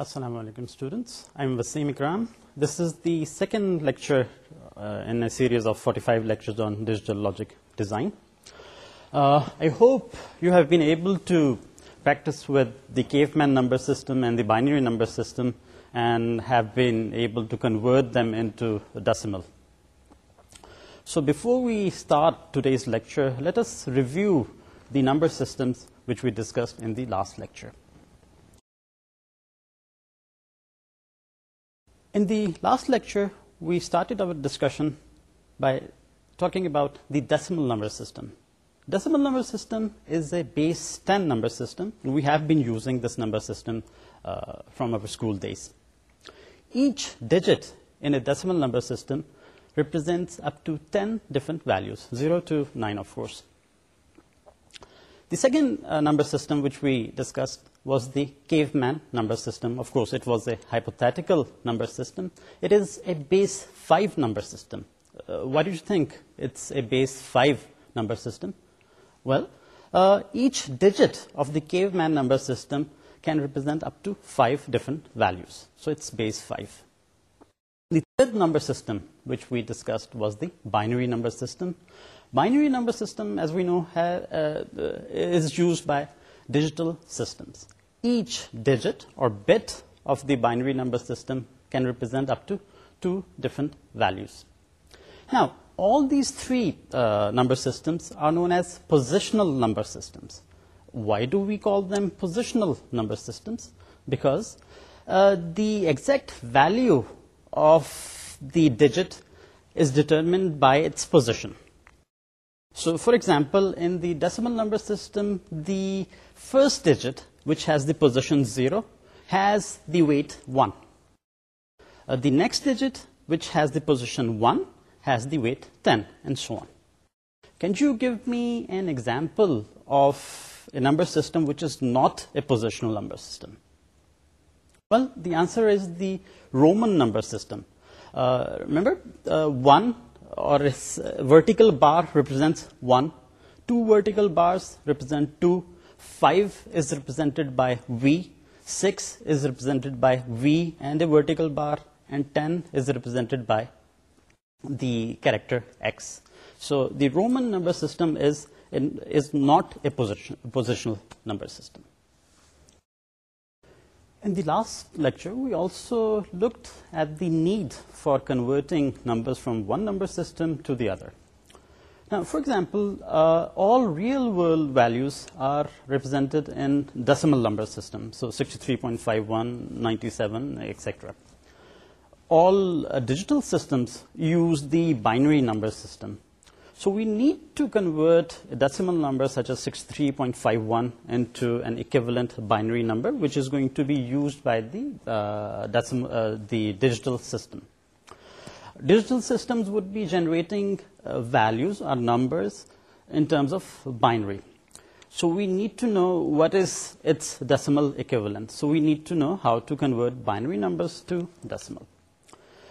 Assalamu alaikum students, I am Wasim Ikram. This is the second lecture uh, in a series of 45 lectures on digital logic design. Uh, I hope you have been able to practice with the caveman number system and the binary number system and have been able to convert them into a decimal. So before we start today's lecture, let us review the number systems which we discussed in the last lecture. In the last lecture, we started our discussion by talking about the decimal number system. Decimal number system is a base 10 number system. We have been using this number system uh, from our school days. Each digit in a decimal number system represents up to 10 different values, 0 to 9, of course. The second uh, number system which we discussed was the caveman number system. Of course, it was a hypothetical number system. It is a base 5 number system. Uh, why do you think it's a base 5 number system? Well, uh, each digit of the caveman number system can represent up to 5 different values. So it's base 5. The third number system, which we discussed, was the binary number system. Binary number system, as we know, uh, is used by digital systems. Each digit or bit of the binary number system can represent up to two different values. Now, all these three uh, number systems are known as positional number systems. Why do we call them positional number systems? Because uh, the exact value of the digit is determined by its position. So for example, in the decimal number system, the first digit, which has the position 0, has the weight 1. Uh, the next digit, which has the position 1, has the weight 10, and so on. Can you give me an example of a number system which is not a positional number system? Well, the answer is the Roman number system. Uh, remember, uh, 1 or a vertical bar represents 1, 2 vertical bars represent 2, 5 is represented by V, 6 is represented by V and a vertical bar, and 10 is represented by the character X. So the Roman number system is not a positional number system. In the last lecture, we also looked at the need for converting numbers from one number system to the other. Now, for example, uh, all real-world values are represented in decimal number system, so 63.51, 97, etc. All uh, digital systems use the binary number system, so we need to convert a decimal number such as 63.51 into an equivalent binary number, which is going to be used by the, uh, uh, digital system. Digital systems would be generating uh, values or numbers in terms of binary. So we need to know what is its decimal equivalent. So we need to know how to convert binary numbers to decimal.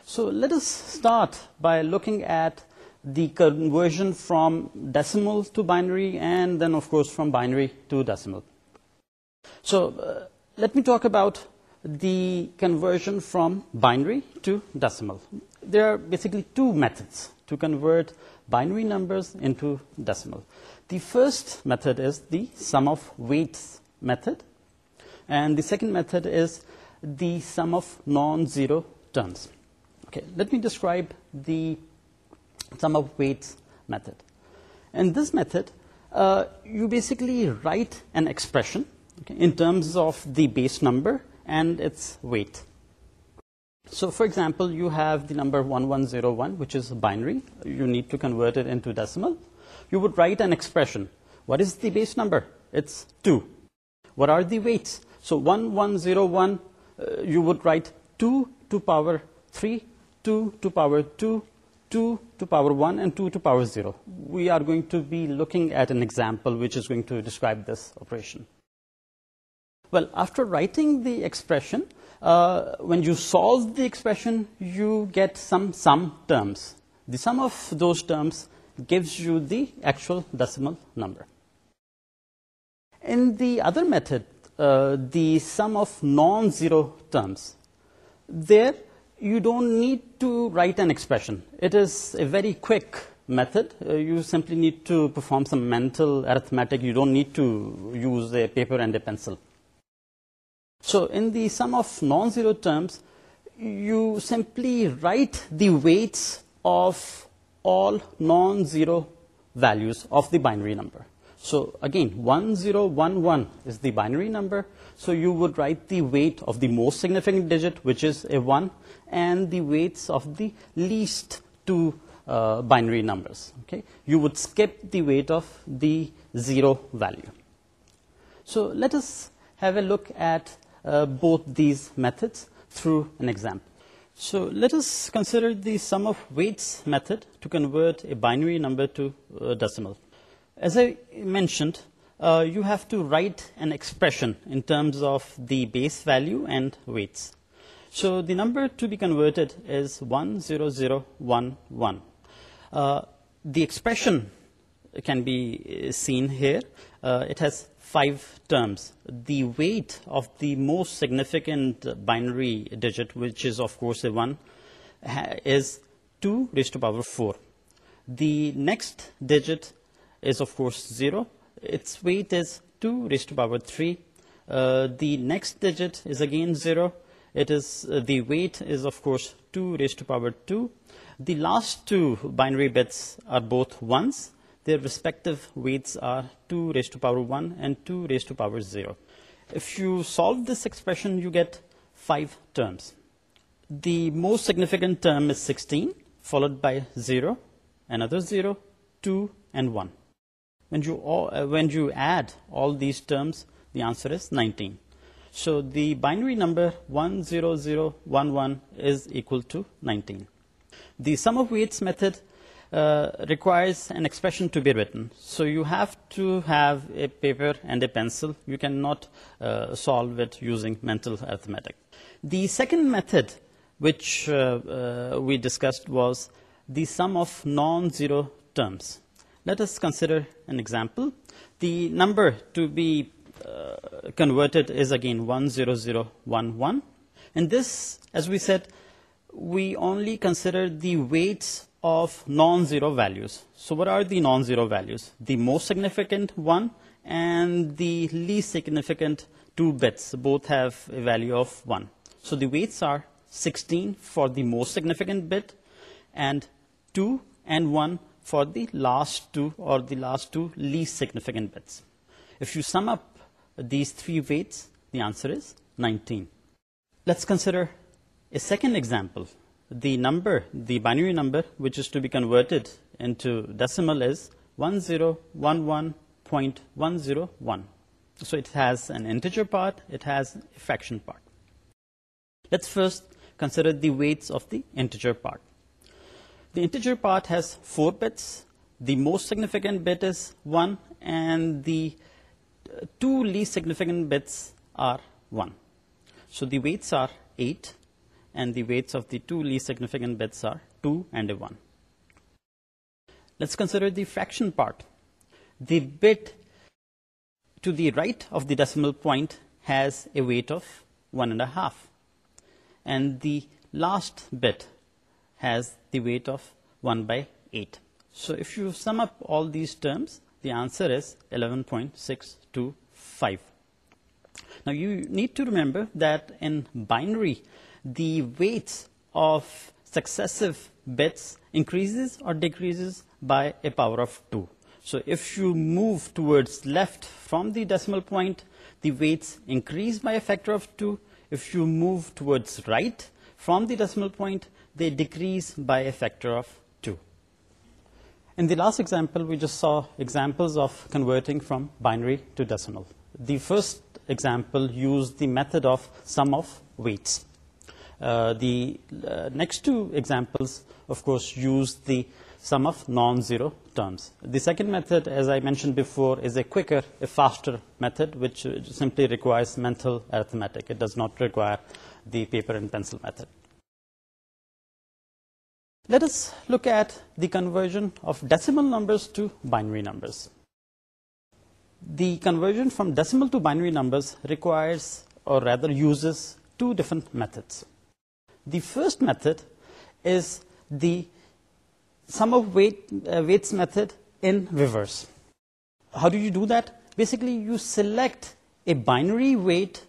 So let us start by looking at the conversion from decimal to binary and then of course from binary to decimal. So uh, let me talk about the conversion from binary to decimal. There are basically two methods to convert binary numbers into decimal. The first method is the sum of weights method and the second method is the sum of non-zero terms. Okay, let me describe the sum of weights method. In this method, uh, you basically write an expression in terms of the base number and its weight. So, for example, you have the number 1101, which is binary. You need to convert it into decimal. You would write an expression. What is the base number? It's 2. What are the weights? So, 1101, uh, you would write 2 to power 3, 2 to power 2, 2 to power 1 and 2 to power 0. We are going to be looking at an example which is going to describe this operation. Well, after writing the expression, uh, when you solve the expression, you get some sum terms. The sum of those terms gives you the actual decimal number. In the other method, uh, the sum of non-zero terms, there you don't need to write an expression. It is a very quick method. Uh, you simply need to perform some mental arithmetic. You don't need to use a paper and a pencil. So in the sum of non-zero terms, you simply write the weights of all non-zero values of the binary number. So again, 1011 is the binary number. So you would write the weight of the most significant digit, which is a 1, and the weights of the least two uh, binary numbers. Okay? You would skip the weight of the zero value. So let us have a look at uh, both these methods through an example. So let us consider the sum of weights method to convert a binary number to decimal as I mentioned, uh, you have to write an expression in terms of the base value and weights. So the number to be converted is 10011. Uh, the expression can be uh, seen here. Uh, it has five terms. The weight of the most significant binary digit, which is of course a 1, is 2 raised to power 4. The next digit is of course 0. Its weight is 2 raised to power 3. Uh, the next digit is again 0. It is, uh, the weight is of course 2 raised to power 2. The last two binary bits are both 1s. Their respective weights are 2 raised to power 1 and 2 raised to power 0. If you solve this expression, you get 5 terms. The most significant term is 16, followed by 0, another 0, 2, and uh, when you add all these terms the answer is 19 so the binary number 10011 is equal to 19 the sum of weights method uh, requires an expression to be written so you have to have a paper and a pencil you cannot uh, solve it using mental arithmetic the second method which we discussed was the sum of non-zero terms let us consider an example. The number to be uh, converted is again 10011. And this, as we said, we only consider the weights of non-zero values. So what are the non-zero values? The most significant one and the least significant two bits. Both have a value of 1. So the weights are 16 for the most significant bit and 2 and 1 for the last two or the last two least significant bits. If you sum up these three weights, the answer is 19. Let's consider a second example. The number, the binary number, which is to be converted into decimal is 1011.101. So it has an integer part, it has a fraction part. Let's first consider the weights of the integer part. The integer part has four bits. The most significant bit is 1, and the uh, two least significant bits are 1. So the weights are 8, and the weights of the two least significant bits are 2 and a 1. Let's consider the fraction part. The bit to the right of the decimal point has a weight of 1 and a half. And the last bit, has the weight of 1 by 8. So if you sum up all these terms, the answer is 11.625. Now you need to remember that in binary, the weights of successive bits increases or decreases by a power of 2. So if you move towards left from the decimal point, the weights increase by a factor of 2. If you move towards right from the decimal point, they decrease by a factor of 2. In the last example, we just saw examples of converting from binary to decimal. The first example used the method of sum of weights. Uh, the uh, next two examples, of course, used the sum of non-zero terms. The second method, as I mentioned before, is a quicker, a faster method, which uh, simply requires mental arithmetic. It does not require the paper and pencil method let us look at the conversion of decimal numbers to binary numbers. The conversion from decimal to binary numbers requires, or rather uses, two different methods. The first method is the sum of uh, weights method in reverse. How do you do that? Basically, you select a binary weight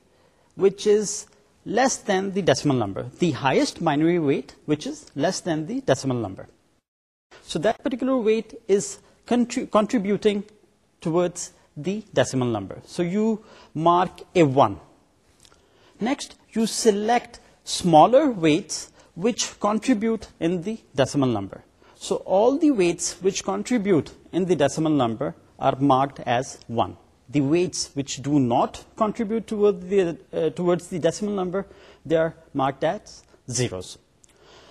which is less than the decimal number, the highest binary weight, which is less than the decimal number. So that particular weight is contributing towards the decimal number. So you mark a 1. Next, you select smaller weights which contribute in the decimal number. So all the weights which contribute in the decimal number are marked as one the weights which do not contribute uh, towards the decimal number, they are marked as zeros.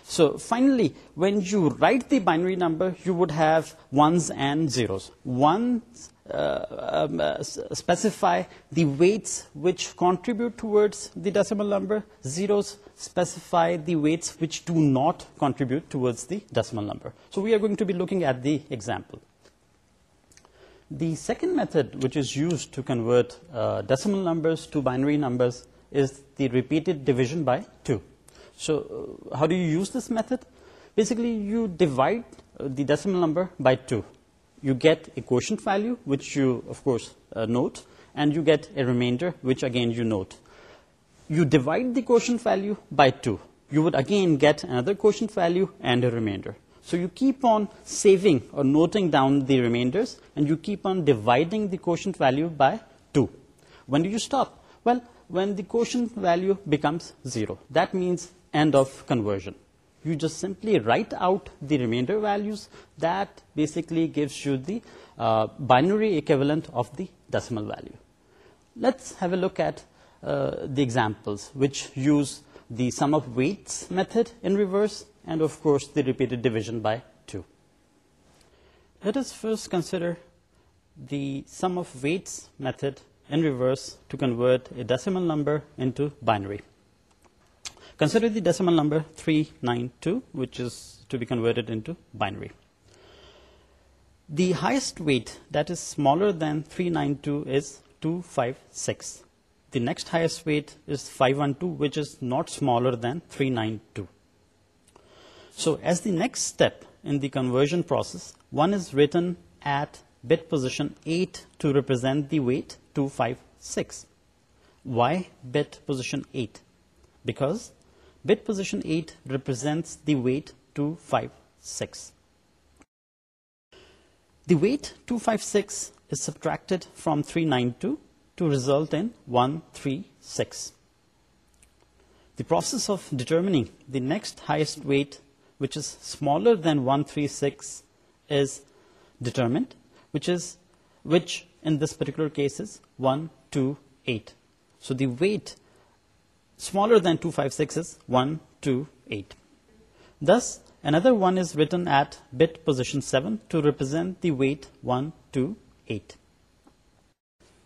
So finally, when you write the binary number, you would have ones and zeros. Ones uh, um, uh, specify the weights which contribute towards the decimal number. Zeros specify the weights which do not contribute towards the decimal number. So we are going to be looking at the example. The second method which is used to convert uh, decimal numbers to binary numbers is the repeated division by 2. So uh, how do you use this method? Basically, you divide uh, the decimal number by 2. You get a quotient value, which you, of course, note, and you get a remainder, which again you note. You divide the quotient value by 2. You would again get another quotient value and a remainder. So you keep on saving or noting down the remainders and you keep on dividing the quotient value by 2. When do you stop? Well, when the quotient value becomes 0. That means end of conversion. You just simply write out the remainder values. That basically gives you the uh, binary equivalent of the decimal value. Let's have a look at uh, the examples which use the sum of weights method in reverse and of course the repeated division by 2. Let us first consider the sum of weights method in reverse to convert a decimal number into binary. Consider the decimal number 392, which is to be converted into binary. The highest weight that is smaller than 392 is 256. The next highest weight is 512, which is not smaller than 392. So as the next step in the conversion process, one is written at bit position 8 to represent the weight 256. Why bit position 8? Because bit position 8 represents the weight 256. The weight 256 is subtracted from 392 to result in 136. The process of determining the next highest weight which is smaller than 136 is determined, which is which in this particular case is 128. So the weight smaller than 256 is 128. Thus, another one is written at bit position 7 to represent the weight 128.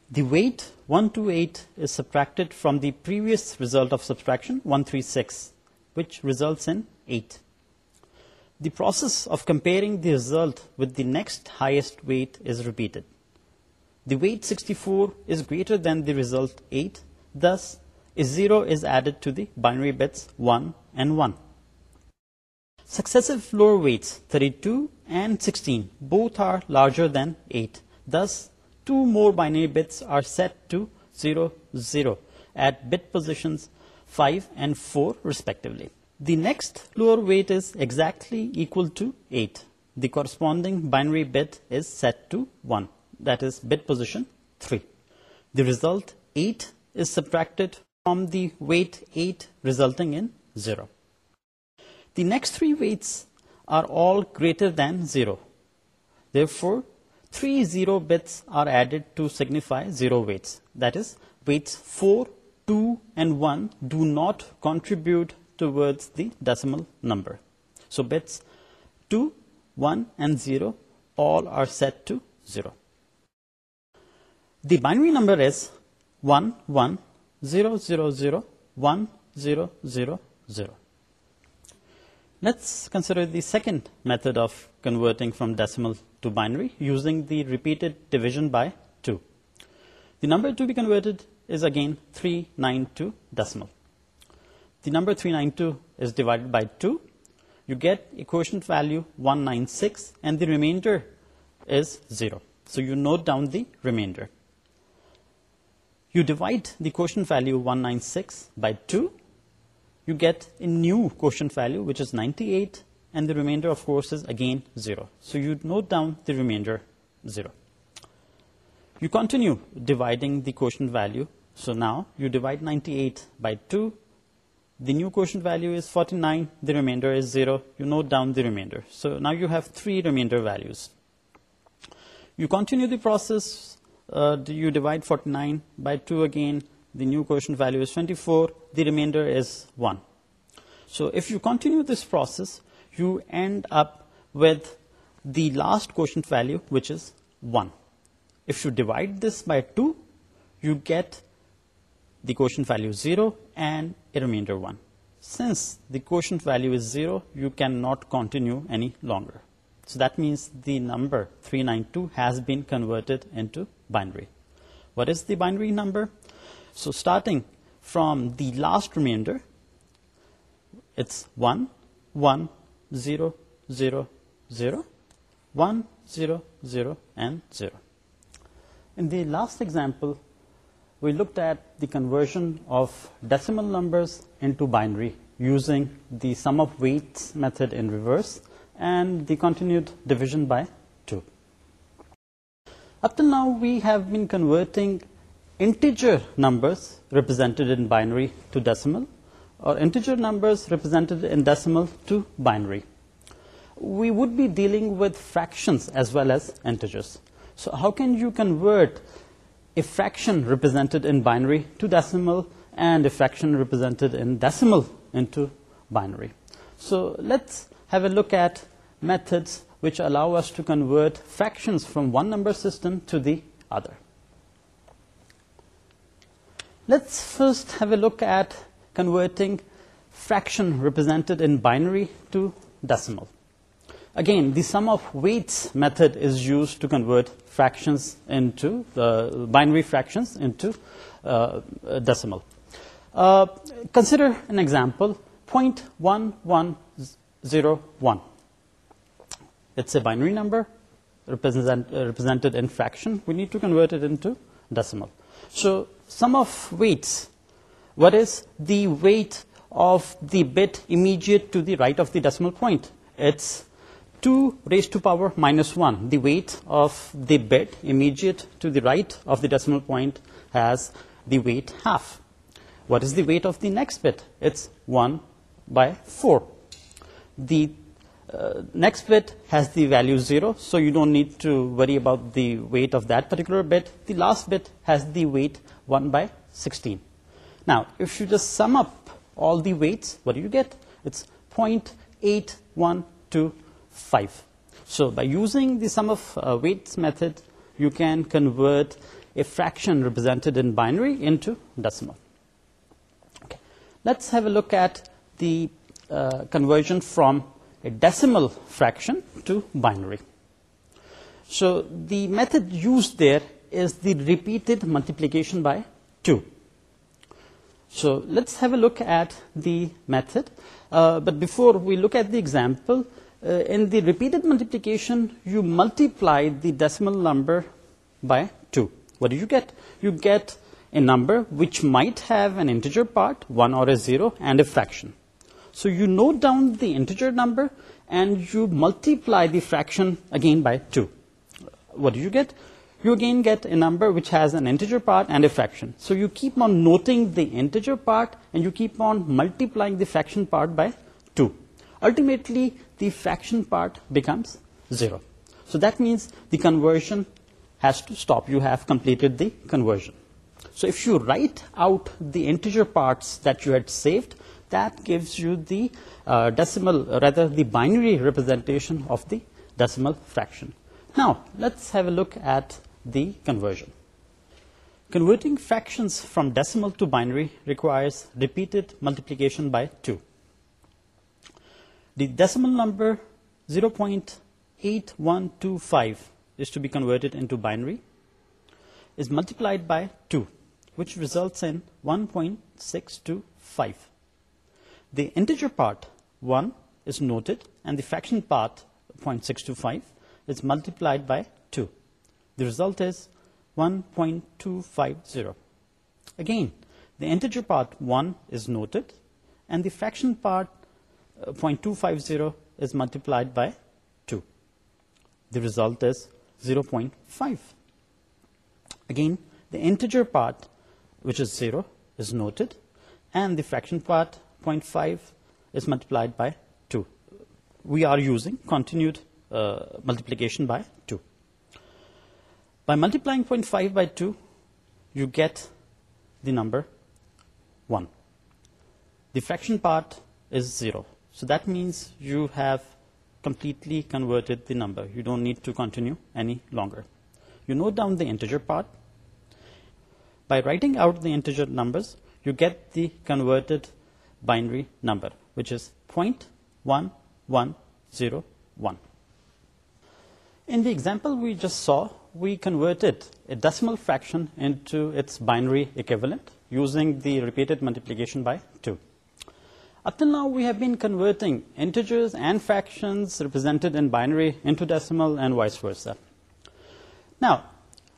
The weight 128 is subtracted from the previous result of subtraction, 136, which results in 8 the process of comparing the result with the next highest weight is repeated. The weight 64 is greater than the result 8, thus a 0 is added to the binary bits 1 and 1. Successive lower weights 32 and 16 both are larger than 8, thus two more binary bits are set to 00 at bit positions 5 and 4 respectively. The next lower weight is exactly equal to 8. The corresponding binary bit is set to 1. That is bit position 3. The result 8 is subtracted from the weight 8 resulting in 0. The next three weights are all greater than 0. Therefore, three 0 bits are added to signify 0 weights. That is weights 4, 2 and 1 do not contribute towards the decimal number. So bits 2, 1 and 0 all are set to 0. The binary number is 1100010000. Let's consider the second method of converting from decimal to binary using the repeated division by 2. The number to be converted is again 392 decimal the number 392 is divided by 2. You get a quotient value 196, and the remainder is 0. So you note down the remainder. You divide the quotient value 196 by 2. You get a new quotient value, which is 98, and the remainder, of course, is again 0. So you note down the remainder 0. You continue dividing the quotient value. So now you divide 98 by 2 the new quotient value is 49, the remainder is 0. You note down the remainder. So now you have three remainder values. You continue the process. Uh, you divide 49 by 2 again. The new quotient value is 24. The remainder is 1. So if you continue this process, you end up with the last quotient value, which is 1. If you divide this by 2, you get the quotient value 0 and a remainder 1. Since the quotient value is 0, you cannot continue any longer. So that means the number 392 has been converted into binary. What is the binary number? So starting from the last remainder, it's 1, 1, 0, 0, 0. 1, 0, 0, and 0. In the last example, we looked at the conversion of decimal numbers into binary using the sum of weights method in reverse and the continued division by 2. Up till now, we have been converting integer numbers represented in binary to decimal or integer numbers represented in decimal to binary. We would be dealing with fractions as well as integers. So how can you convert a fraction represented in binary to decimal and a fraction represented in decimal into binary. So let's have a look at methods which allow us to convert fractions from one number system to the other. Let's first have a look at converting fraction represented in binary to decimal again the sum of weights method is used to convert fractions into uh, binary fractions into uh, decimal uh, consider an example 0.1101 it's a binary number represented in fraction we need to convert it into decimal so sum of weights what is the weight of the bit immediate to the right of the decimal point it's 2 raised to power minus 1. The weight of the bit immediate to the right of the decimal point has the weight half. What is the weight of the next bit? It's 1 by 4. The uh, next bit has the value 0, so you don't need to worry about the weight of that particular bit. The last bit has the weight 1 by 16. Now, if you just sum up all the weights, what do you get? It's 0.812. 5. So by using the sum of uh, weights method, you can convert a fraction represented in binary into decimal. Let's have a look at the uh, conversion from a decimal fraction to binary. So the method used there is the repeated multiplication by 2. So let's have a look at the method. Uh, but before we look at the example, uh, in the repeated multiplication, you multiply the decimal number by 2. What do you get? You get a number which might have an integer part, 1 or a 0, and a fraction. So you note down the integer number, and you multiply the fraction again by 2. What do you get? You again get a number which has an integer part and a fraction. So you keep on noting the integer part, and you keep on multiplying the fraction part by 2. Ultimately, the fraction part becomes zero. So that means the conversion has to stop. You have completed the conversion. So if you write out the integer parts that you had saved, that gives you the uh, decimal, rather the binary representation of the decimal fraction. Now, let's have a look at the conversion. Converting fractions from decimal to binary requires repeated multiplication by 2 the decimal number 0.8125 is to be converted into binary is multiplied by 2 which results in 1.625 the integer part 1 is noted and the fraction part 0.625 is multiplied by 2 the result is 1.250 again the integer part 1 is noted and the fraction part 0.250 is multiplied by 2. The result is 0.5. Again, the integer part, which is 0, is noted, and the fraction part, 0.5, is multiplied by 2. We are using continued uh, multiplication by 2. By multiplying 0.5 by 2, you get the number 1. The fraction part is 0. So that means you have completely converted the number. You don't need to continue any longer. You note down the integer part. By writing out the integer numbers, you get the converted binary number, which is 0.1101. In the example we just saw, we converted a decimal fraction into its binary equivalent using the repeated multiplication by 2. Up till now, we have been converting integers and fractions represented in binary into decimal and vice versa. Now,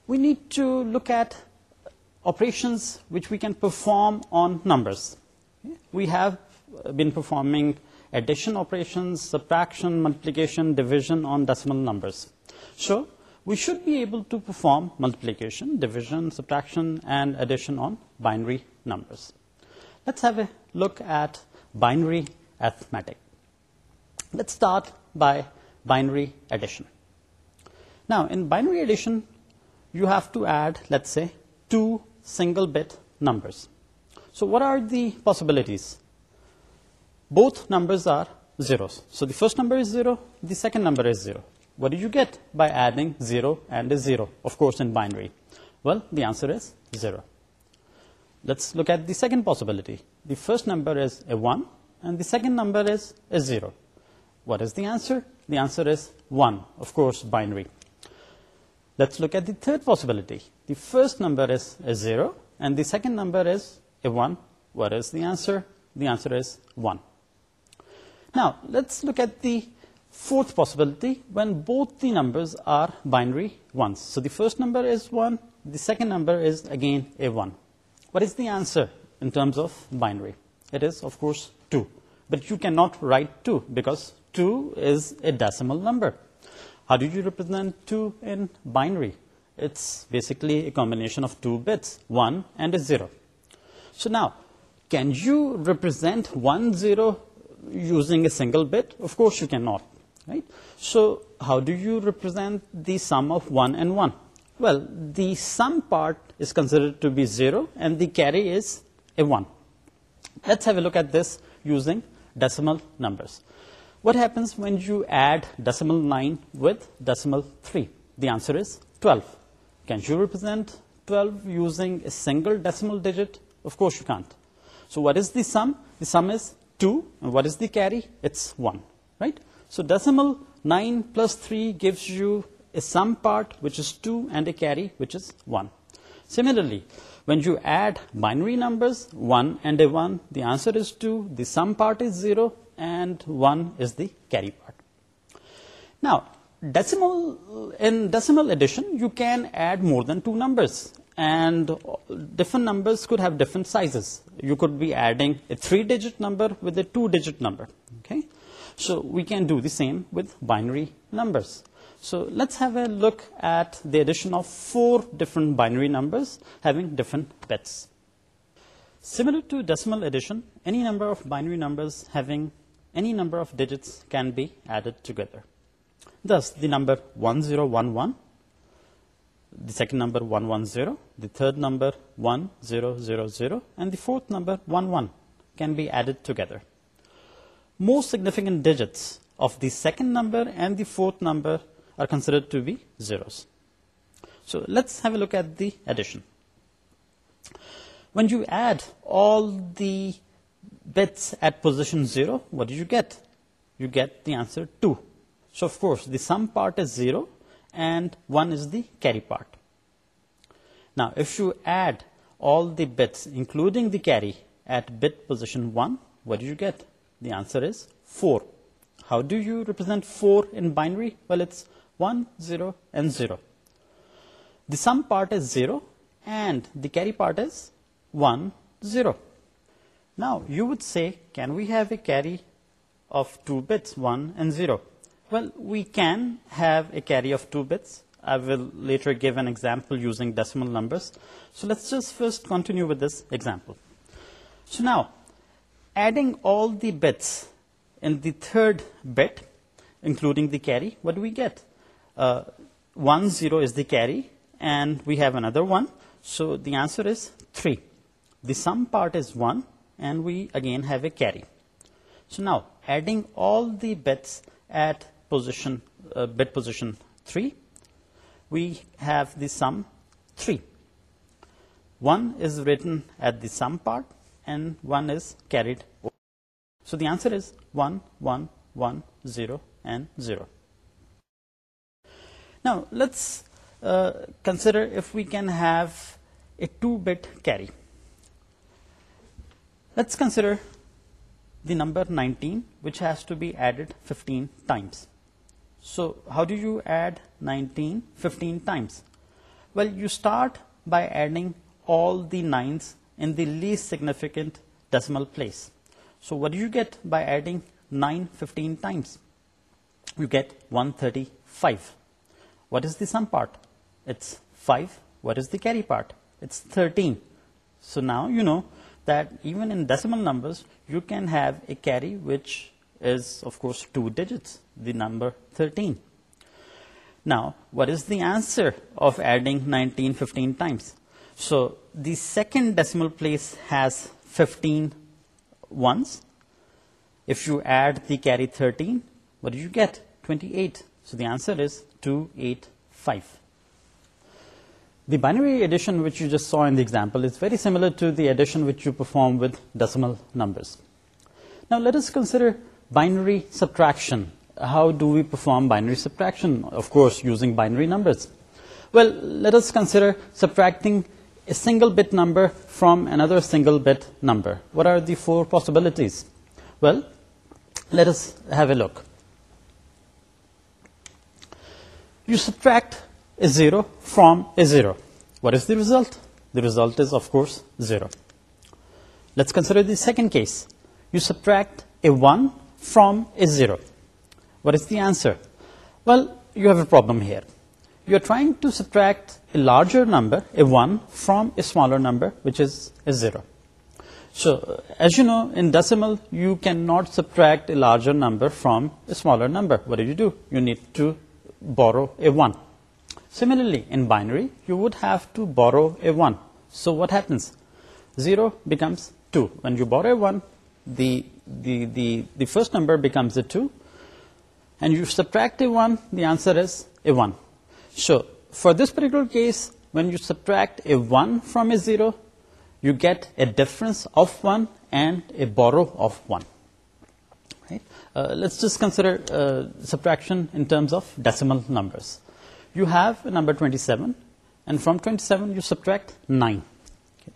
we need to look at operations which we can perform on numbers. We have uh, been performing addition operations, subtraction, multiplication, division on decimal numbers. So, we should be able to perform multiplication, division, subtraction, and addition on binary numbers. Let's have a look at binary arithmetic. Let's start by binary addition. Now, in binary addition, you have to add, let's say, two single-bit numbers. So what are the possibilities? Both numbers are zeros. So the first number is zero, the second number is zero. What do you get by adding zero and a zero, of course, in binary? Well, the answer is zero. Let's look at the second possibility the first number is a 1 and the second number is a 0. What is the answer? The answer is 1, of course, binary. Let's look at the third possibility. The first number is a 0 and the second number is a 1. What is the answer? The answer is 1. Now, let's look at the fourth possibility when both the numbers are binary ones. So the first number is 1, the second number is again a 1. What is the answer in terms of binary. It is, of course, 2. But you cannot write 2 because 2 is a decimal number. How do you represent 2 in binary? It's basically a combination of two bits, 1 and a 0. So now, can you represent 1-0 using a single bit? Of course you cannot. Right? So how do you represent the sum of 1 and 1? Well, the sum part is considered to be 0, and the carry is a 1. Let's have a look at this using decimal numbers. What happens when you add decimal 9 with decimal 3? The answer is 12. Can you represent 12 using a single decimal digit? Of course you can't. So what is the sum? The sum is 2. And what is the carry? It's 1. Right? So decimal 9 plus 3 gives you a sum part, which is 2, and a carry, which is 1. Similarly, when you add binary numbers 1 and a 1 the answer is 2 the sum part is 0 and 1 is the carry part now decimal in decimal addition you can add more than two numbers and different numbers could have different sizes you could be adding a three digit number with a two digit number okay so we can do the same with binary numbers so let's have a look at the addition of four different binary numbers having different bits. Similar to decimal addition, any number of binary numbers having any number of digits can be added together. Thus, the number 1011, the second number 110, the third number 1000, and the fourth number 11 can be added together. Most significant digits of the second number and the fourth number are considered to be zeros. So let's have a look at the addition. When you add all the bits at position 0, what do you get? You get the answer 2. So of course the sum part is 0 and 1 is the carry part. Now if you add all the bits including the carry at bit position 1, what do you get? The answer is 4. How do you represent 4 in binary? Well, it's 1, 0, and 0. The sum part is 0, and the carry part is 1, 0. Now, you would say, can we have a carry of 2 bits, 1 and 0? Well, we can have a carry of 2 bits. I will later give an example using decimal numbers. So let's just first continue with this example. So now, adding all the bits in the third bit, including the carry, what do we get? Uh, 1 0 is the carry and we have another one so the answer is three the sum part is one and we again have a carry so now adding all the bits at position uh, bit position three we have the sum three one is written at the sum part and one is carried so the answer is 1 1 1 0 and zero now, let's uh, consider if we can have a 2-bit carry. Let's consider the number 19, which has to be added 15 times. So, how do you add 19 15 times? Well, you start by adding all the 9s in the least significant decimal place. So, what do you get by adding 9 15 times? You get 135 what is the sum part? It's 5. What is the carry part? It's 13. So now you know that even in decimal numbers, you can have a carry which is, of course, two digits, the number 13. Now, what is the answer of adding 19 15 times? So the second decimal place has 15 ones. If you add the carry 13, what do you get? 28. So the answer is the binary addition which you just saw in the example is very similar to the addition which you perform with decimal numbers. Now let us consider binary subtraction. How do we perform binary subtraction? Of course, using binary numbers. Well, let us consider subtracting a single bit number from another single bit number. What are the four possibilities? Well, let us have a look. you subtract a zero from a zero. What is the result? The result is, of course, zero. Let's consider the second case. You subtract a 1 from a 0. What is the answer? Well, you have a problem here. You are trying to subtract a larger number, a 1, from a smaller number, which is a 0. So, as you know, in decimal, you cannot subtract a larger number from a smaller number. What do you do? You need to borrow a 1. Similarly, in binary, you would have to borrow a 1. So what happens? 0 becomes 2. When you borrow a 1, the, the, the, the first number becomes a 2. And you subtract a 1, the answer is a 1. So for this particular case, when you subtract a 1 from a 0, you get a difference of 1 and a borrow of 1. Uh, let's just consider uh, subtraction in terms of decimal numbers you have a number 27 and from 27 you subtract 9 okay.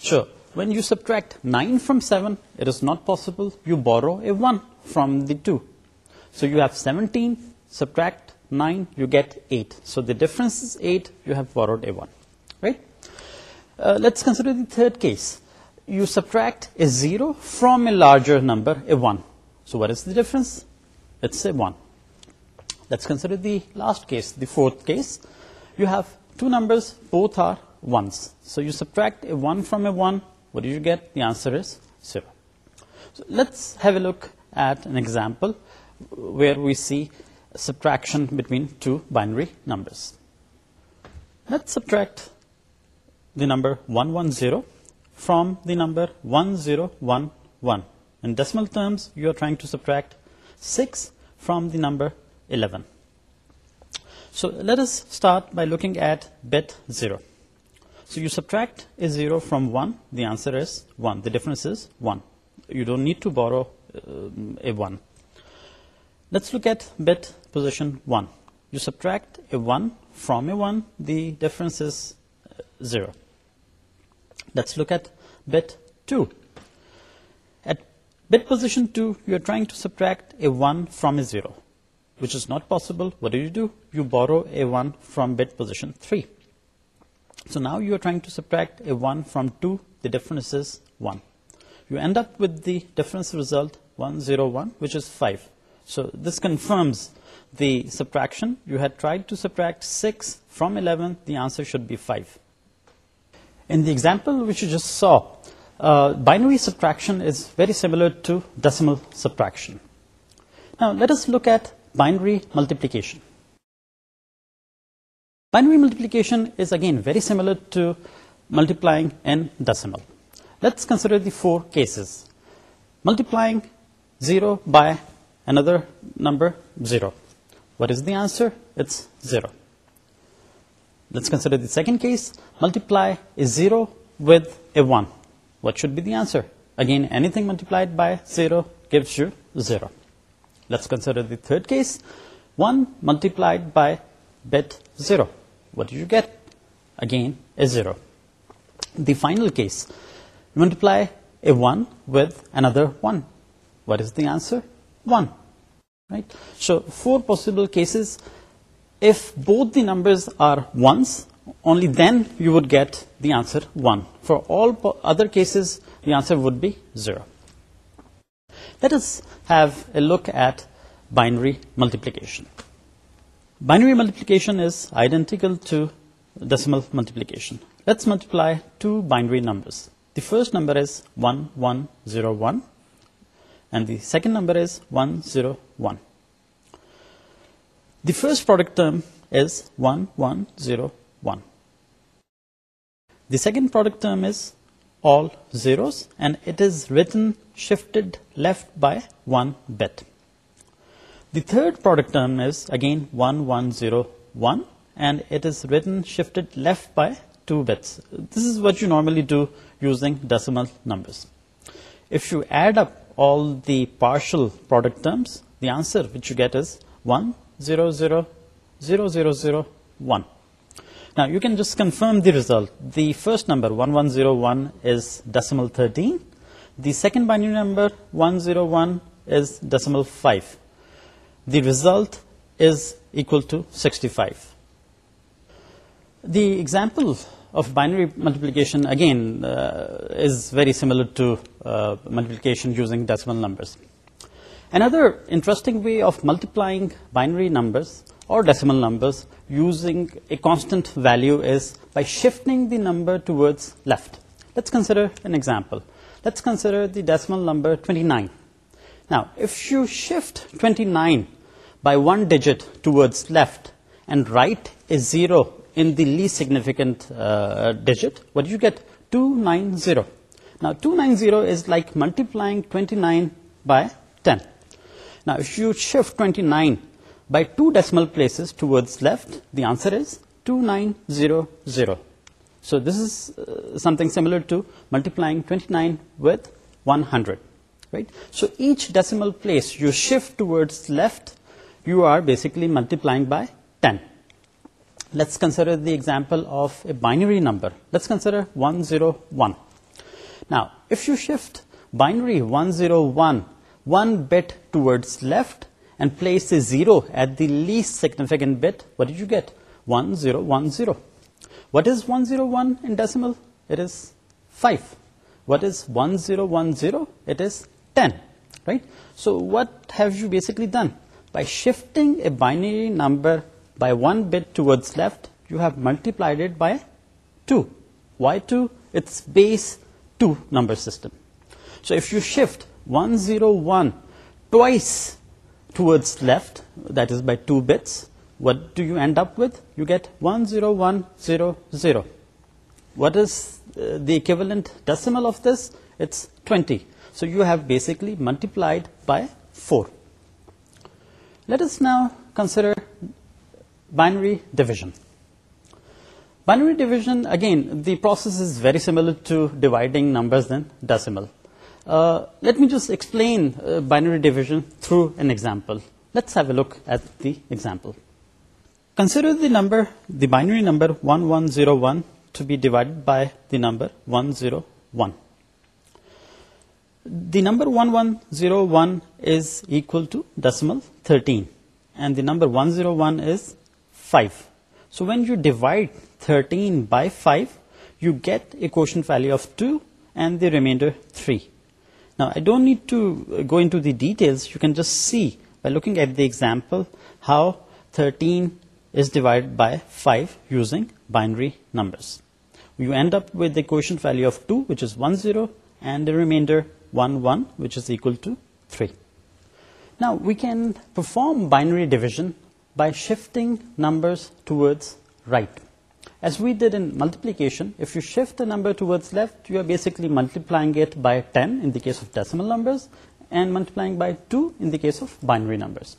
sure when you subtract 9 from 7 it is not possible you borrow a 1 from the 2 so you have 17 subtract 9 you get 8 so the difference is 8 you have borrowed a 1 right uh, let's consider the third case. You subtract a zero from a larger number, a one. So what is the difference? Let's say one. Let's consider the last case, the fourth case. You have two numbers, both are ones. So you subtract a one from a one, what do you get? The answer is zero. So let's have a look at an example where we see subtraction between two binary numbers. Let's subtract the number 110 from the number 1011. In decimal terms, you are trying to subtract 6 from the number 11. So let us start by looking at bit 0. So you subtract a 0 from 1, the answer is 1. The difference is 1. You don't need to borrow uh, a 1. Let's look at bit position 1. You subtract a 1 from a 1, the difference is uh, 0. Let's look at bit 2 bit position 2, you are trying to subtract a 1 from a 0, which is not possible. What do you do? You borrow a 1 from bit position 3. So now you are trying to subtract a 1 from 2. The difference is 1. You end up with the difference result 101, which is 5. So this confirms the subtraction. You had tried to subtract 6 from 11. The answer should be 5. In the example which you just saw, uh, binary subtraction is very similar to decimal subtraction. Now, let us look at binary multiplication. Binary multiplication is, again, very similar to multiplying in decimal. Let's consider the four cases. Multiplying 0 by another number 0. What is the answer? It's 0. Let's consider the second case. Multiply a 0 with a one what should be the answer? Again, anything multiplied by 0 gives you 0. Let's consider the third case. 1 multiplied by bit 0. What do you get? Again, a 0. The final case, multiply a 1 with another 1. What is the answer? 1. Right? So, four possible cases. If both the numbers are 1s, only then you would get the answer 1. For all other cases, the answer would be 0. Let us have a look at binary multiplication. Binary multiplication is identical to decimal multiplication. Let's multiply two binary numbers. The first number is 1101, and the second number is 101. The first product term is 1101. 1. The second product term is all zeros and it is written shifted left by 1 bit. The third product term is again 1101 and it is written shifted left by 2 bits. This is what you normally do using decimal numbers. If you add up all the partial product terms, the answer which you get is 1001. Now you can just confirm the result. The first number 1101 is decimal 13. The second binary number 101 is decimal 5. The result is equal to 65. The example of binary multiplication again uh, is very similar to uh, multiplication using decimal numbers. Another interesting way of multiplying binary numbers or decimal numbers using a constant value is by shifting the number towards left. Let's consider an example. Let's consider the decimal number 29. Now, if you shift 29 by one digit towards left and right is zero in the least significant uh, digit, what do you get? 290. Now, 290 is like multiplying 29 by 10. Now, if you shift 29 by two decimal places towards left, the answer is 2900. So this is uh, something similar to multiplying 29 with 100. Right? So each decimal place you shift towards left, you are basically multiplying by 10. Let's consider the example of a binary number. Let's consider 101. Now, if you shift binary 101 one bit towards left, and place the 0 at the least significant bit, what did you get? 1010. What is 101 in decimal? It is 5. What is 1010? It is 10, right? So what have you basically done? By shifting a binary number by one bit towards left, you have multiplied it by 2. Why 2? It's base 2 number system. So if you shift 101 twice towards left, that is by two bits, what do you end up with? You get 10100. What is uh, the equivalent decimal of this? It's 20. So you have basically multiplied by 4. Let us now consider binary division. Binary division, again, the process is very similar to dividing numbers in decimal. Uh, let me just explain uh, binary division through an example. Let's have a look at the example. Consider the number, the binary number 1101 to be divided by the number 101. The number 1101 is equal to decimal 13 and the number 101 is 5. So when you divide 13 by 5, you get a quotient value of 2 and the remainder three. Now, I don't need to uh, go into the details. You can just see by looking at the example how 13 is divided by 5 using binary numbers. You end up with the quotient value of 2, which is 1, 0, and the remainder 1, 1, which is equal to 3. Now, we can perform binary division by shifting numbers towards right as we did in multiplication, if you shift the number towards left, you are basically multiplying it by 10 in the case of decimal numbers and multiplying by 2 in the case of binary numbers.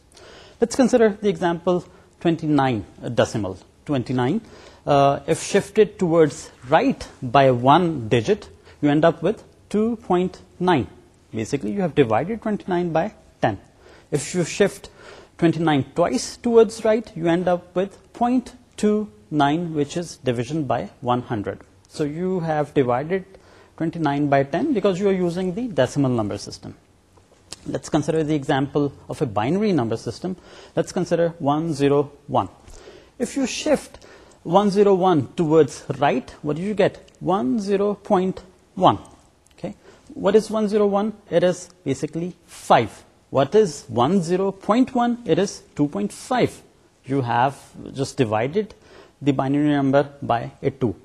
Let's consider the example 29 uh, decimal, 29. Uh, if shifted towards right by one digit, you end up with 2.9. Basically, you have divided 29 by 10. If you shift 29 twice towards right, you end up with Nine, which is division by 100 so you have divided 29 by 10 because you are using the decimal number system let's consider the example of a binary number system let's consider 101 if you shift 101 towards right what do you get 10.1 okay what is 101 it is basically 5 what is 10.1 it is 2.5 you have just divided the binary number by a 2.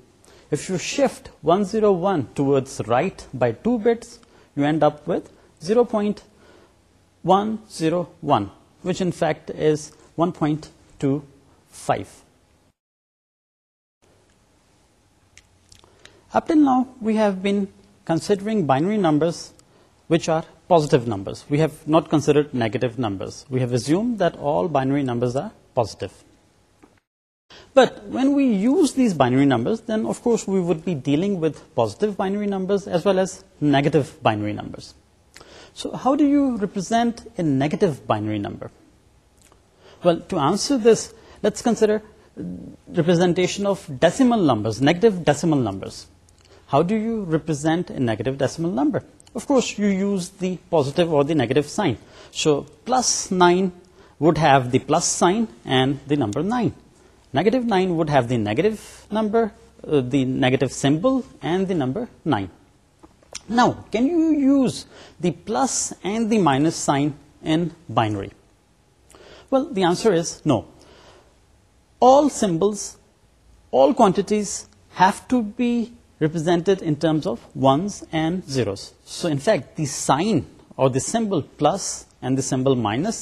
If you shift 101 towards right by 2 bits, you end up with 0.101, which in fact is 1.25. Up till now, we have been considering binary numbers which are positive numbers. We have not considered negative numbers. We have assumed that all binary numbers are positive. But when we use these binary numbers, then of course we would be dealing with positive binary numbers as well as negative binary numbers. So how do you represent a negative binary number? Well, to answer this, let's consider representation of decimal numbers, negative decimal numbers. How do you represent a negative decimal number? Of course, you use the positive or the negative sign. So plus 9 would have the plus sign and the number nine negative 9 would have the negative number, uh, the negative symbol, and the number 9. Now, can you use the plus and the minus sign in binary? Well, the answer is no. All symbols, all quantities have to be represented in terms of ones and zeros. So, in fact, the sign or the symbol plus and the symbol minus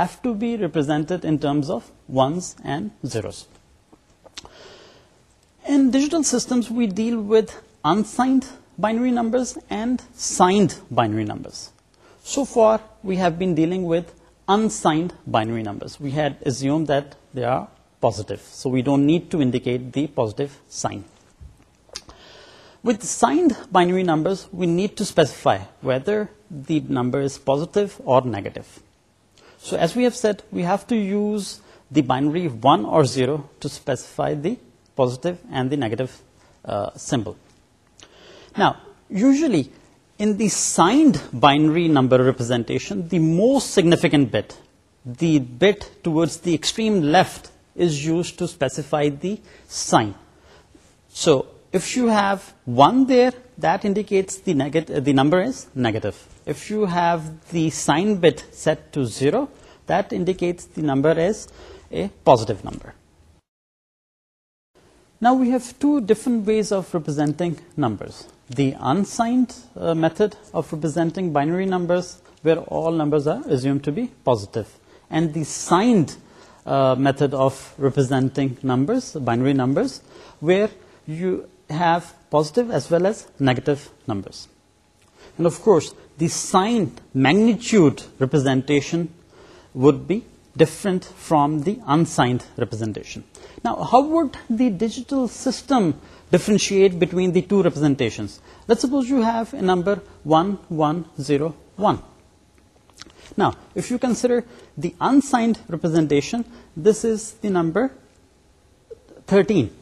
have to be represented in terms of ones and zeros. In digital systems, we deal with unsigned binary numbers and signed binary numbers. So far, we have been dealing with unsigned binary numbers. We had assumed that they are positive, so we don't need to indicate the positive sign. With signed binary numbers, we need to specify whether the number is positive or negative. So as we have said, we have to use the binary 1 or 0 to specify the positive and the negative uh, symbol. Now, usually in the signed binary number representation, the most significant bit, the bit towards the extreme left is used to specify the sign. So, if you have 1 there, that indicates the, the number is negative. If you have the sign bit set to 0, that indicates the number is a positive number. Now we have two different ways of representing numbers. The unsigned uh, method of representing binary numbers, where all numbers are assumed to be And the signed uh, method of representing numbers, binary numbers, where you have positive as well as negative numbers. And of course, the signed magnitude representation would be different from the unsigned representation. Now, how would the digital system differentiate between the two representations? Let's suppose you have a number 1101. Now, if you consider the unsigned representation, this is the number 13.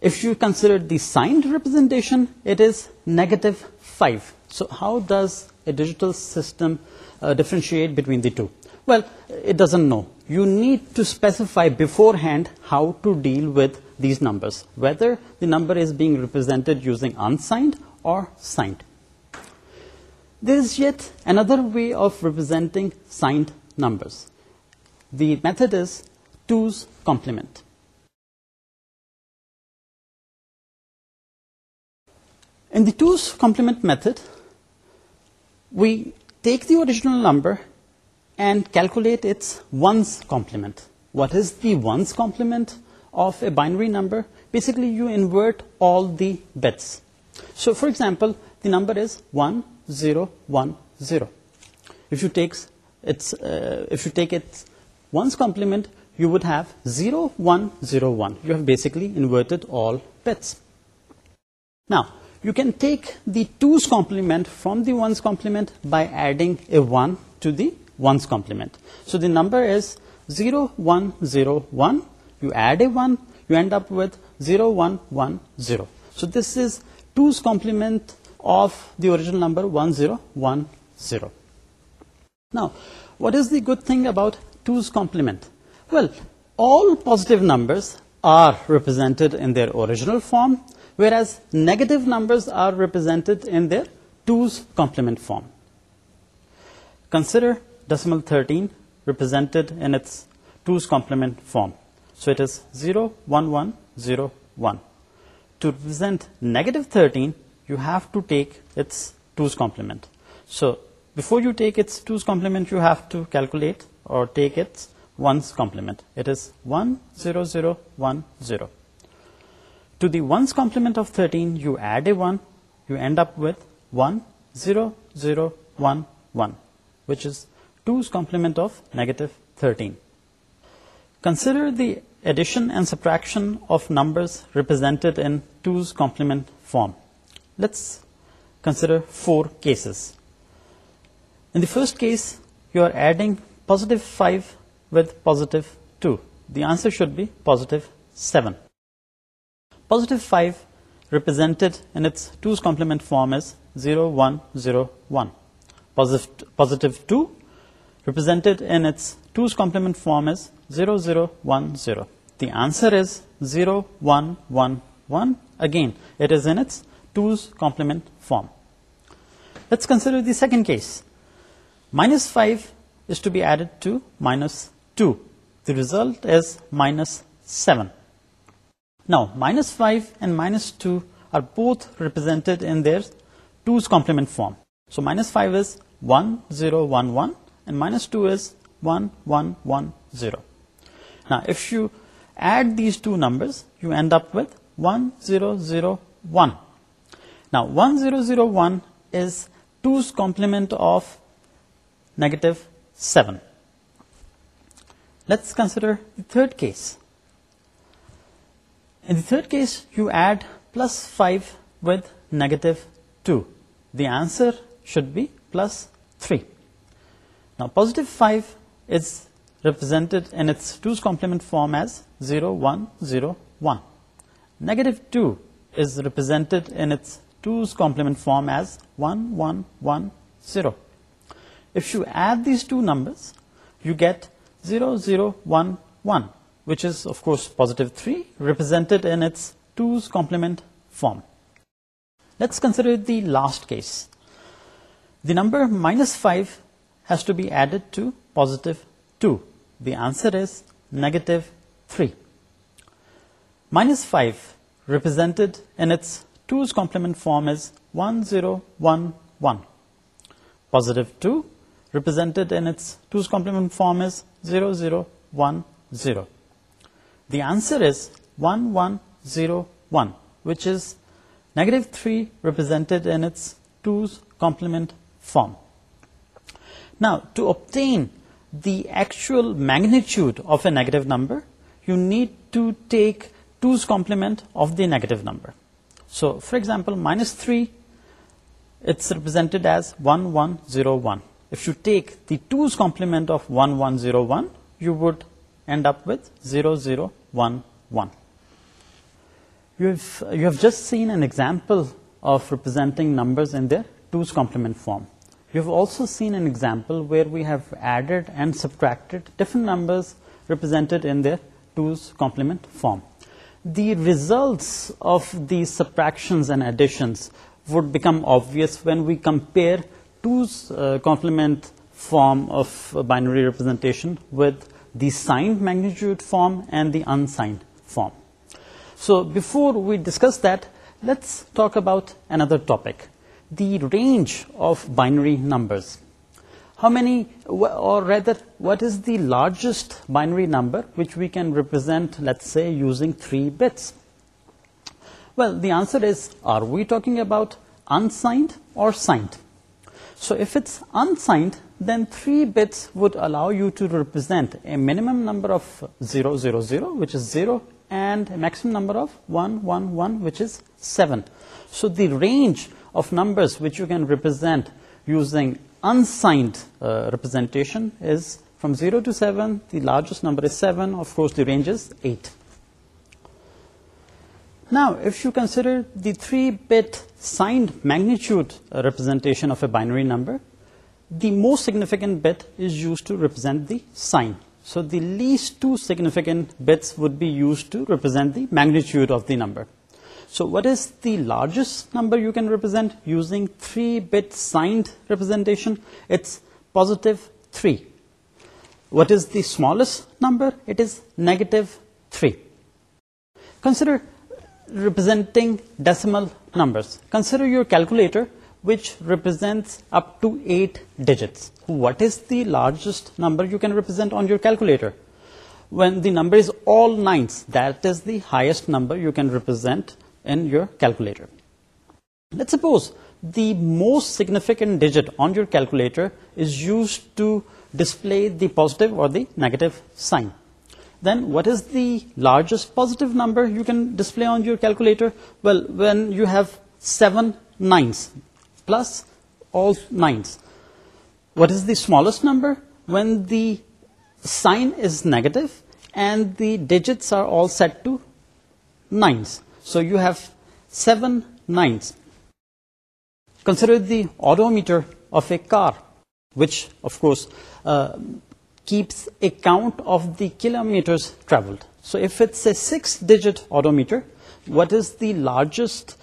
If you consider the signed representation, it is negative 5. So how does a digital system uh, differentiate between the two? well it doesn't know you need to specify beforehand how to deal with these numbers whether the number is being represented using unsigned or signed there is yet another way of representing signed numbers the method is twos complement in the twos complement method we take the original number and calculate its ones complement. What is the ones complement of a binary number? Basically, you invert all the bits. So, for example, the number is 1010. If you take its, uh, if you take its ones complement, you would have 0101. You have basically inverted all bits. Now, you can take the 2's complement from the 1's complement by adding a 1 to the ones complement. So the number is 0101, you add a 1, you end up with 0110. So this is 2's complement of the original number 1010. Now, what is the good thing about 2's complement? Well, all positive numbers are represented in their original form, whereas negative numbers are represented in their 2's complement form. Consider decimal 13 represented in its 2's complement form. So it is 0, 1, 1, 0, To represent negative 13, you have to take its 2's complement. So before you take its 2's complement, you have to calculate or take its 1's complement. It is 1, 0, 0, 1, 0. To the 1's complement of 13, you add a 1, you end up with 1, 0, 0, 1, 1, which is 2's complement of negative 13. Consider the addition and subtraction of numbers represented in 2's complement form. Let's consider four cases. In the first case, you are adding positive 5 with positive 2. The answer should be positive 7. Positive 5 represented in its 2's complement form is 0, 1, 0, 1. Positive, positive 2 represented in its 2's complement form is 0010. The answer is 0111. Again, it is in its 2's complement form. Let's consider the second case. Minus 5 is to be added to minus 2. The result is minus 7. Now, minus 5 and minus 2 are both represented in their 2's complement form. So, minus 5 is 1011 and minus 2 is 1, 1, 1, Now, if you add these two numbers, you end up with 1, 0, 0, Now, 1, 0, 1 is 2's complement of negative 7. Let's consider the third case. In the third case, you add plus 5 with negative 2. The answer should be plus 3. Now positive 5 is represented in its 2's complement form as 0, 1, 0, 1. Negative 2 is represented in its 2's complement form as 1, 1, 1, 0. If you add these two numbers, you get 0, 0, 1, 1, which is, of course, positive 3, represented in its 2's complement form. Let's consider the last case. The number minus 5 has to be added to positive 2. The answer is negative 3. Minus 5 represented in its 2's complement form is 1011. Positive 2 represented in its 2's complement form is 0010. The answer is 1101, which is negative 3 represented in its 2's complement form. Now, to obtain the actual magnitude of a negative number, you need to take 2's complement of the negative number. So, for example, minus 3, it's represented as 1, 1, 0, If you take the 2's complement of 1, 1, 0, you would end up with 0, 0, 1, 1. You've, you have just seen an example of representing numbers in their 2's complement form we've also seen an example where we have added and subtracted different numbers represented in their 2's complement form. The results of these subtractions and additions would become obvious when we compare 2's uh, complement form of binary representation with the signed magnitude form and the unsigned form. So before we discuss that, let's talk about another topic, the range of binary numbers. How many, or rather, what is the largest binary number which we can represent, let's say, using three bits? Well, the answer is, are we talking about unsigned or signed? So if it's unsigned, then three bits would allow you to represent a minimum number of 000, which is 0, and a maximum number of 111, which is 7. So the range of numbers which you can represent using unsigned uh, representation is from 0 to 7, the largest number is 7, of course the range is 8. Now, if you consider the 3-bit signed magnitude uh, representation of a binary number, the most significant bit is used to represent the sign. So the least two significant bits would be used to represent the magnitude of the number. So what is the largest number you can represent using 3-bit signed representation? It's positive 3. What is the smallest number? It is negative 3. Consider representing decimal numbers. Consider your calculator, which represents up to 8 digits. What is the largest number you can represent on your calculator? When the number is all 9s, that is the highest number you can represent in your calculator. Let's suppose the most significant digit on your calculator is used to display the positive or the negative sign. Then what is the largest positive number you can display on your calculator? Well, when you have seven nines plus all nines. What is the smallest number? When the sign is negative and the digits are all set to nines. So you have 7/9. Consider the odometer of a car, which of course uh, keeps a count of the kilometers traveled. So if it's a 6-digit odometer, what is the largest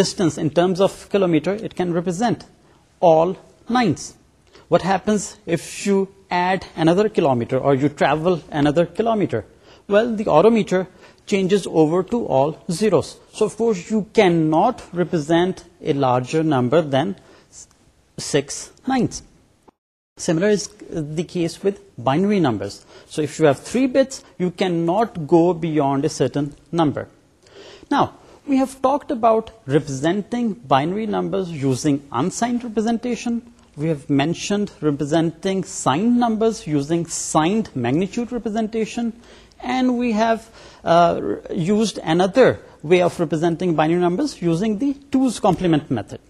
distance in terms of kilometer it can represent? All 9s. What happens if you add another kilometer or you travel another kilometer? Well, the odometer changes over to all zeros. So of course you cannot represent a larger number than 6 nines. Similar is the case with binary numbers. So if you have three bits, you cannot go beyond a certain number. Now, we have talked about representing binary numbers using unsigned representation. We have mentioned representing signed numbers using signed magnitude representation. And we have uh, used another way of representing binary numbers using the 2's complement method.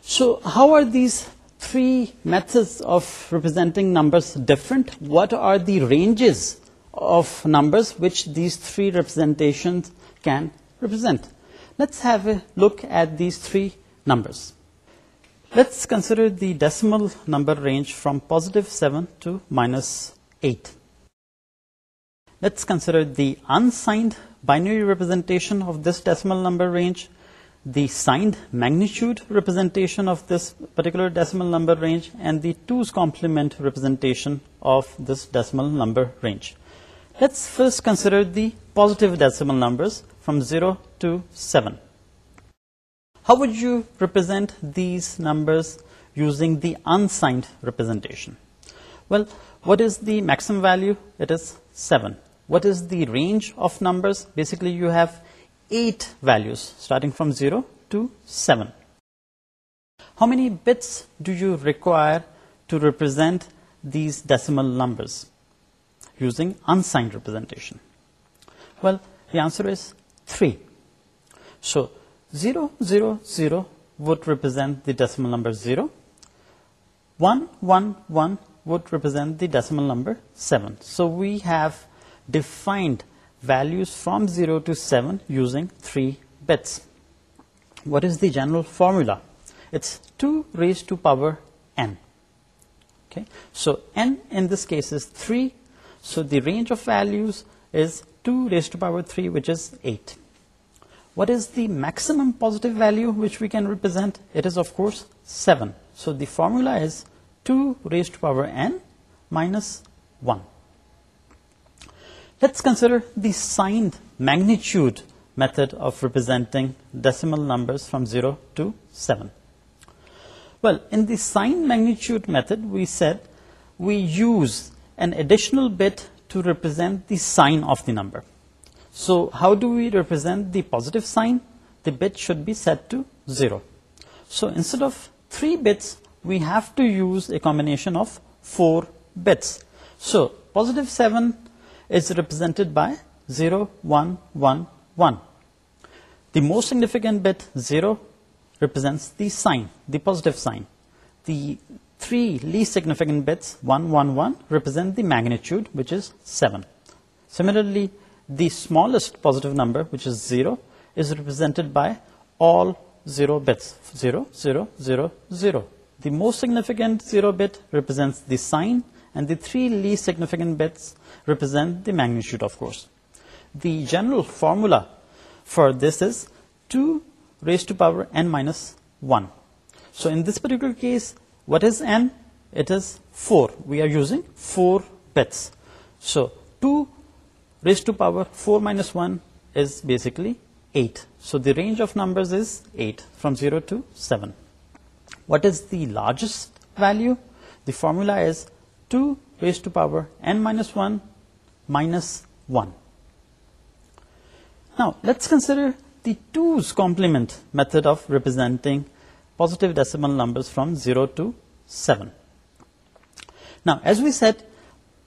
So how are these three methods of representing numbers different? What are the ranges of numbers which these three representations can represent? Let's have a look at these three numbers. Let's consider the decimal number range from +7 to -8 let's consider the unsigned binary representation of this decimal number range, the signed magnitude representation of this particular decimal number range, and the 2's complement representation of this decimal number range. Let's first consider the positive decimal numbers from 0 to 7. How would you represent these numbers using the unsigned representation? Well, what is the maximum value? It is 7 what is the range of numbers basically you have eight values starting from 0 to 7 how many bits do you require to represent these decimal numbers using unsigned representation well the answer is 3 so 000 would represent the decimal number 0 1, 1, 1 would represent the decimal number 7. So we have defined values from 0 to 7 using 3 bits. What is the general formula? It's 2 raised to power n. Okay? So n in this case is 3. So the range of values is 2 raised to power 3, which is 8. What is the maximum positive value which we can represent? It is, of course, 7. So the formula is 2 raised to power n minus 1. Let's consider the signed magnitude method of representing decimal numbers from 0 to 7. Well, in the signed magnitude method, we said we use an additional bit to represent the sign of the number. So how do we represent the positive sign? The bit should be set to 0. So instead of 3 bits, we have to use a combination of 4 bits. So positive 7 is represented by 0, 1, 1, 1. The most significant bit, 0, represents the sign, the positive sign. The three least significant bits, 1, 1, 1, represent the magnitude, which is 7. Similarly, the smallest positive number, which is 0, is represented by all 0 bits, 0, 0, 0, 0. The most significant 0 bit represents the sign, and the three least significant bits represent the magnitude, of course. The general formula for this is 2 raised to power n minus 1. So in this particular case, what is n? It is 4. We are using 4 bits. So 2 raised to power 4 minus 1 is basically 8. So the range of numbers is 8, from 0 to 7. What is the largest value? The formula is 2 raised to power n minus 1 minus 1. Now, let's consider the 2's complement method of representing positive decimal numbers from 0 to 7. Now, as we said,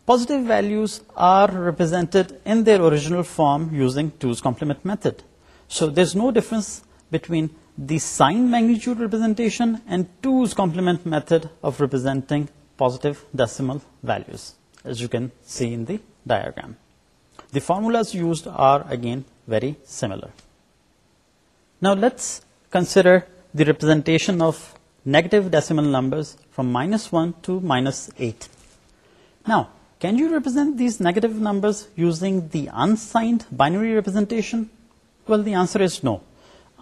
positive values are represented in their original form using 2's complement method. So, there's no difference between the sign magnitude representation and 2's complement method of representing positive decimal values as you can see in the diagram. The formulas used are again very similar. Now let's consider the representation of negative decimal numbers from minus 1 to minus 8. Now can you represent these negative numbers using the unsigned binary representation? Well the answer is no.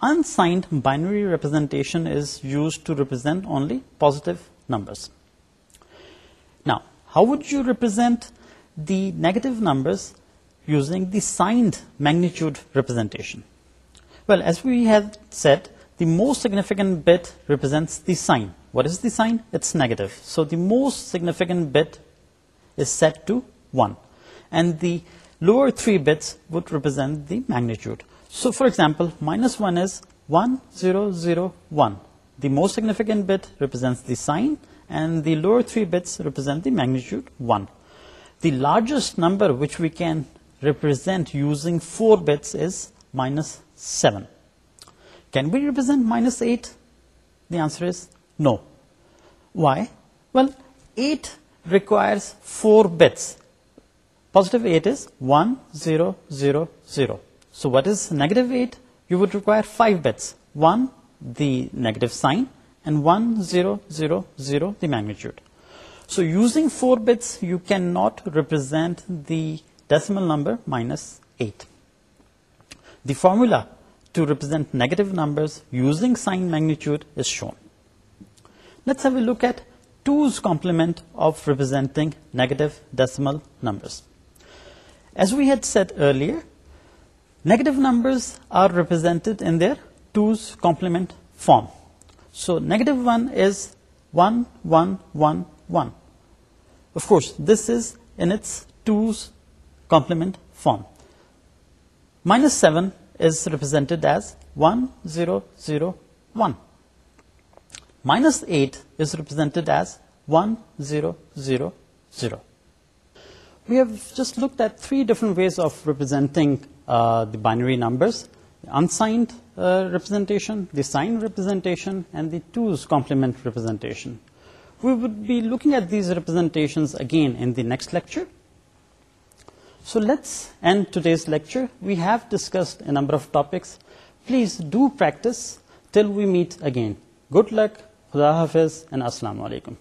Unsigned binary representation is used to represent only positive numbers. How would you represent the negative numbers using the signed magnitude representation? Well, as we have said, The most significant bit represents the sign. What is the sign? It's negative. So the most significant bit is set to 1. And the lower three bits would represent the magnitude. So for example, minus 1 is one zero zero one. The most significant bit represents the sign and the lower three bits represent the magnitude 1. The largest number which we can represent using four bits is minus 7. Can we represent minus 8? The answer is no. Why? Well, 8 requires four bits. Positive 8 is 1, 0, 0, 0. So what is negative 8? You would require five bits. 1, the negative sign, and 1000 the magnitude. So using 4 bits, you cannot represent the decimal number minus 8. The formula to represent negative numbers using sign magnitude is shown. Let's have a look at 2's complement of representing negative decimal numbers. As we had said earlier, negative numbers are represented in their 2's complement form. So negative 1 is 1, 1, 1, 1. Of course, this is in its 2's complement form. Minus 7 is represented as 1, 0, 0, 1. Minus 8 is represented as 1, 0, 0, 0. We have just looked at three different ways of representing uh, the binary numbers unsigned uh, representation, the signed representation, and the two's complement representation. We would be looking at these representations again in the next lecture. So let's end today's lecture. We have discussed a number of topics. Please do practice till we meet again. Good luck, Khuda and Assalamu Alaikum.